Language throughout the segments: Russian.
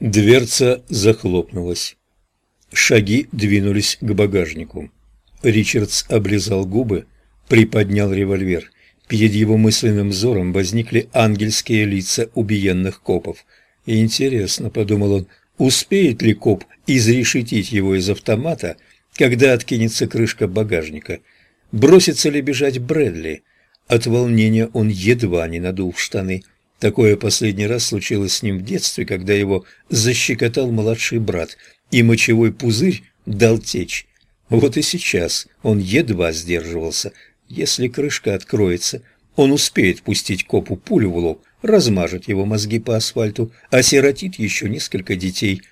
Дверца захлопнулась. Шаги двинулись к багажнику. Ричардс облизал губы, приподнял револьвер. Перед его мысленным взором возникли ангельские лица убиенных копов. «Интересно», — подумал он, — «успеет ли коп изрешетить его из автомата, когда откинется крышка багажника? Бросится ли бежать Брэдли?» От волнения он едва не надул штаны. Такое последний раз случилось с ним в детстве, когда его защекотал младший брат, и мочевой пузырь дал течь. Вот и сейчас он едва сдерживался. Если крышка откроется, он успеет пустить копу пулю в лоб, размажет его мозги по асфальту, осиротит еще несколько детей.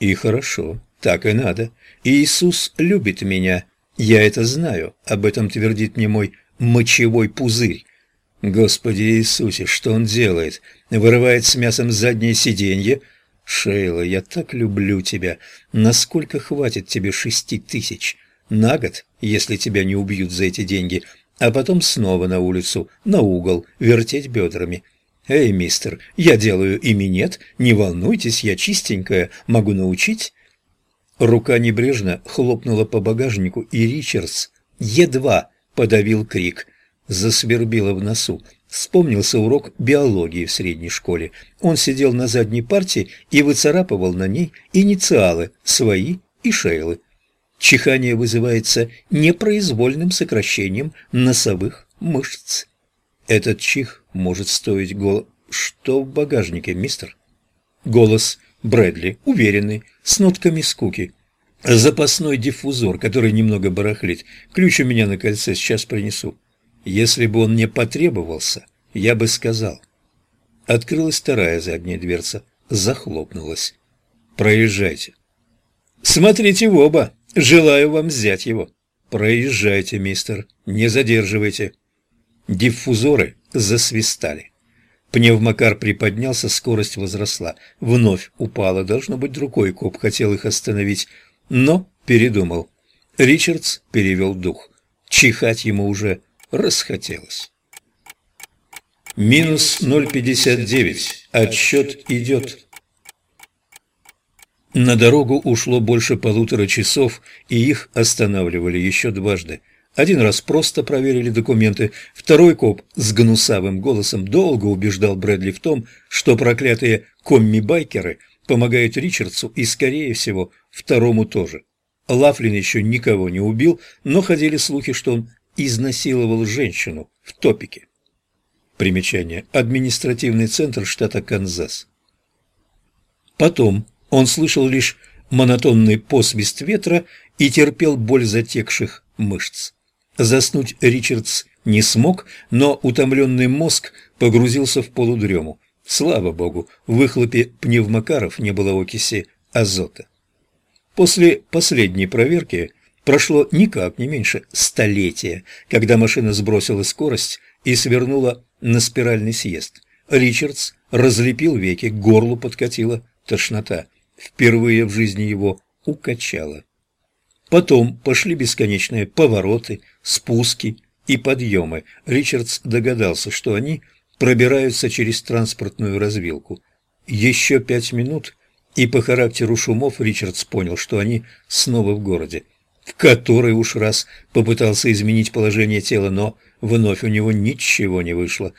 И хорошо, так и надо. Иисус любит меня. Я это знаю, об этом твердит мне мой мочевой пузырь. Господи Иисусе, что он делает? Вырывает с мясом заднее сиденье? Шейла, я так люблю тебя. Насколько хватит тебе шести тысяч? На год, если тебя не убьют за эти деньги, а потом снова на улицу, на угол, вертеть бедрами. Эй, мистер, я делаю и минет, не волнуйтесь, я чистенькая, могу научить. Рука небрежно хлопнула по багажнику, и Ричардс едва подавил крик. Засвербило в носу. Вспомнился урок биологии в средней школе. Он сидел на задней парте и выцарапывал на ней инициалы свои и Шейлы. Чихание вызывается непроизвольным сокращением носовых мышц. Этот чих может стоить гол... Что в багажнике, мистер? Голос Брэдли, уверенный, с нотками скуки. Запасной диффузор, который немного барахлит. Ключ у меня на кольце, сейчас принесу. Если бы он мне потребовался, я бы сказал. Открылась вторая задняя дверца, захлопнулась. Проезжайте. Смотрите в оба. Желаю вам взять его. Проезжайте, мистер, не задерживайте. Диффузоры засвистали. Пневмокар приподнялся, скорость возросла. Вновь упала, должно быть, другой коп хотел их остановить, но передумал. Ричардс перевел дух. Чихать ему уже расхотелось. Минус 0,59. Отсчет идет. На дорогу ушло больше полутора часов, и их останавливали еще дважды. Один раз просто проверили документы, второй коп с гнусавым голосом долго убеждал Брэдли в том, что проклятые комми-байкеры помогают Ричардсу и, скорее всего, второму тоже. Лафлин еще никого не убил, но ходили слухи, что он изнасиловал женщину в топике. Примечание. Административный центр штата Канзас. Потом он слышал лишь монотонный посвист ветра и терпел боль затекших мышц. Заснуть Ричардс не смог, но утомленный мозг погрузился в полудрему. Слава богу, в выхлопе пневмокаров не было окиси азота. После последней проверки прошло никак не меньше столетия, когда машина сбросила скорость и свернула на спиральный съезд. Ричардс разлепил веки, к горлу подкатила тошнота. Впервые в жизни его укачало. Потом пошли бесконечные повороты, спуски и подъемы. Ричардс догадался, что они пробираются через транспортную развилку. Еще пять минут, и по характеру шумов Ричардс понял, что они снова в городе, в который уж раз попытался изменить положение тела, но вновь у него ничего не вышло.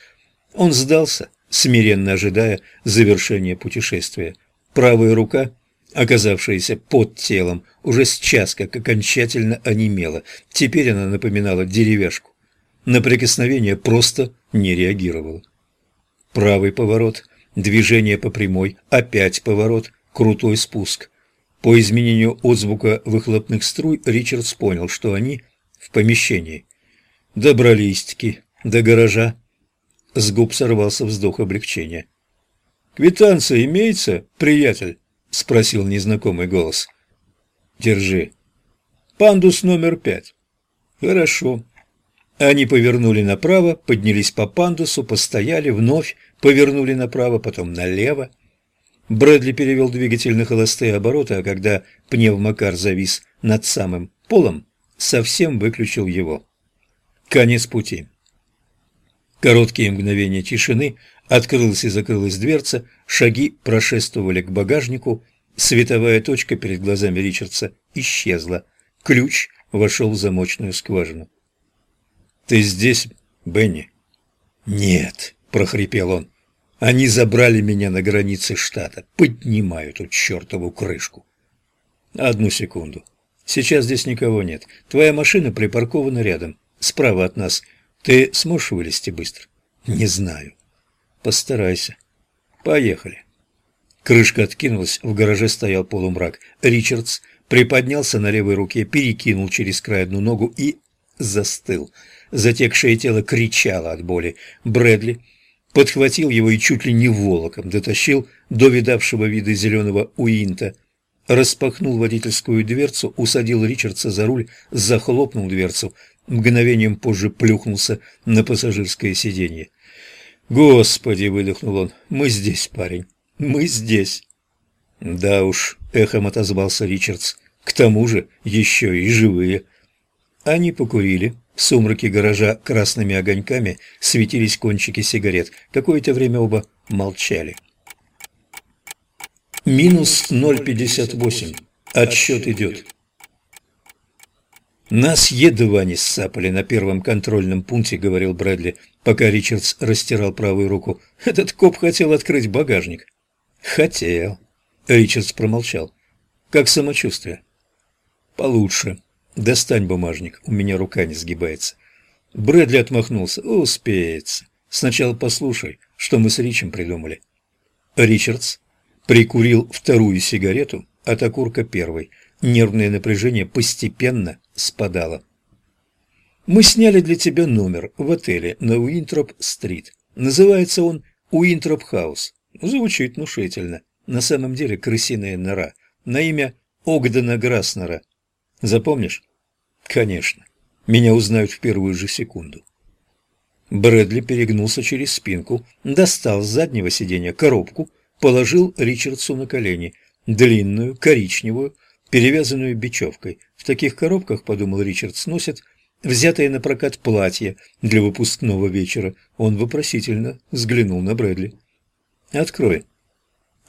Он сдался, смиренно ожидая завершения путешествия. Правая рука, оказавшаяся под телом, уже с час как окончательно онемела. Теперь она напоминала деревяшку. На прикосновение просто не реагировала. Правый поворот, движение по прямой, опять поворот, крутой спуск. По изменению отзвука выхлопных струй Ричардс понял, что они в помещении. Добрались-таки до гаража. С губ сорвался вздох облегчения. «Квитанция имеется, приятель?» — спросил незнакомый голос. «Держи. Пандус номер пять». «Хорошо». Они повернули направо, поднялись по пандусу, постояли, вновь повернули направо, потом налево. Брэдли перевел двигатель на холостые обороты, а когда пневмокар завис над самым полом, совсем выключил его. Конец пути. Короткие мгновения тишины, открылась и закрылась дверца, шаги прошествовали к багажнику, световая точка перед глазами Ричардса исчезла. Ключ вошел в замочную скважину. «Ты здесь, Бенни?» «Нет», — прохрипел он. «Они забрали меня на границе штата. Поднимаю эту чертову крышку». «Одну секунду. Сейчас здесь никого нет. Твоя машина припаркована рядом, справа от нас. Ты сможешь вылезти быстро? Не знаю. Постарайся. Поехали. Крышка откинулась, в гараже стоял полумрак. Ричардс приподнялся на левой руке, перекинул через край одну ногу и застыл. Затекшее тело кричало от боли. Брэдли подхватил его и чуть ли не волоком дотащил до видавшего вида зеленого уинта. Распахнул водительскую дверцу, усадил Ричардса за руль, захлопнул дверцу мгновением позже плюхнулся на пассажирское сиденье. «Господи!» — выдохнул он. «Мы здесь, парень, мы здесь!» «Да уж», — эхом отозвался Ричардс, — «к тому же еще и живые». Они покурили. В сумраке гаража красными огоньками светились кончики сигарет. Какое-то время оба молчали. Минус 0,58. Отсчет идет. «Нас едва не сцапали на первом контрольном пункте», — говорил Брэдли, пока Ричардс растирал правую руку. «Этот коп хотел открыть багажник». «Хотел». Ричардс промолчал. «Как самочувствие?» «Получше. Достань бумажник, у меня рука не сгибается». Брэдли отмахнулся. «Успеется. Сначала послушай, что мы с Ричем придумали». Ричардс прикурил вторую сигарету от окурка первой. Нервное напряжение постепенно спадало. «Мы сняли для тебя номер в отеле на Уинтроп-стрит. Называется он Уинтроп-хаус. Звучит внушительно. На самом деле крысиная нора. На имя Огдена Граснера. Запомнишь? Конечно. Меня узнают в первую же секунду. Брэдли перегнулся через спинку, достал с заднего сиденья коробку, положил Ричардсу на колени, длинную, коричневую, перевязанную бечевкой. В таких коробках, подумал Ричард, сносят взятое на прокат платье для выпускного вечера. Он вопросительно взглянул на Брэдли. «Открой».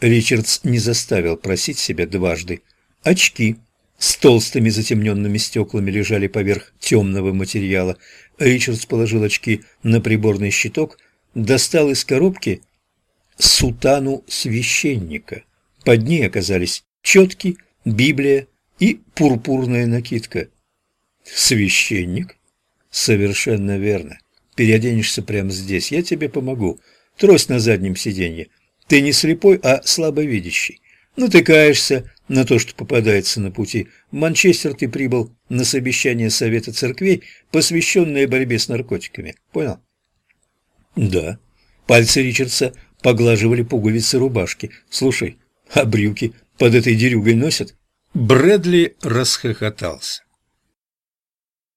Ричардс не заставил просить себя дважды. Очки с толстыми затемненными стеклами лежали поверх темного материала. Ричардс положил очки на приборный щиток, достал из коробки сутану священника. Под ней оказались четкие Библия и пурпурная накидка. Священник? Совершенно верно. Переоденешься прямо здесь, я тебе помогу. Трость на заднем сиденье. Ты не слепой, а слабовидящий. Натыкаешься на то, что попадается на пути. В Манчестер ты прибыл на совещание Совета Церквей, посвященное борьбе с наркотиками. Понял? Да. Пальцы Ричардса поглаживали пуговицы рубашки. Слушай, а брюки под этой дерюгой носят?» Брэдли расхохотался.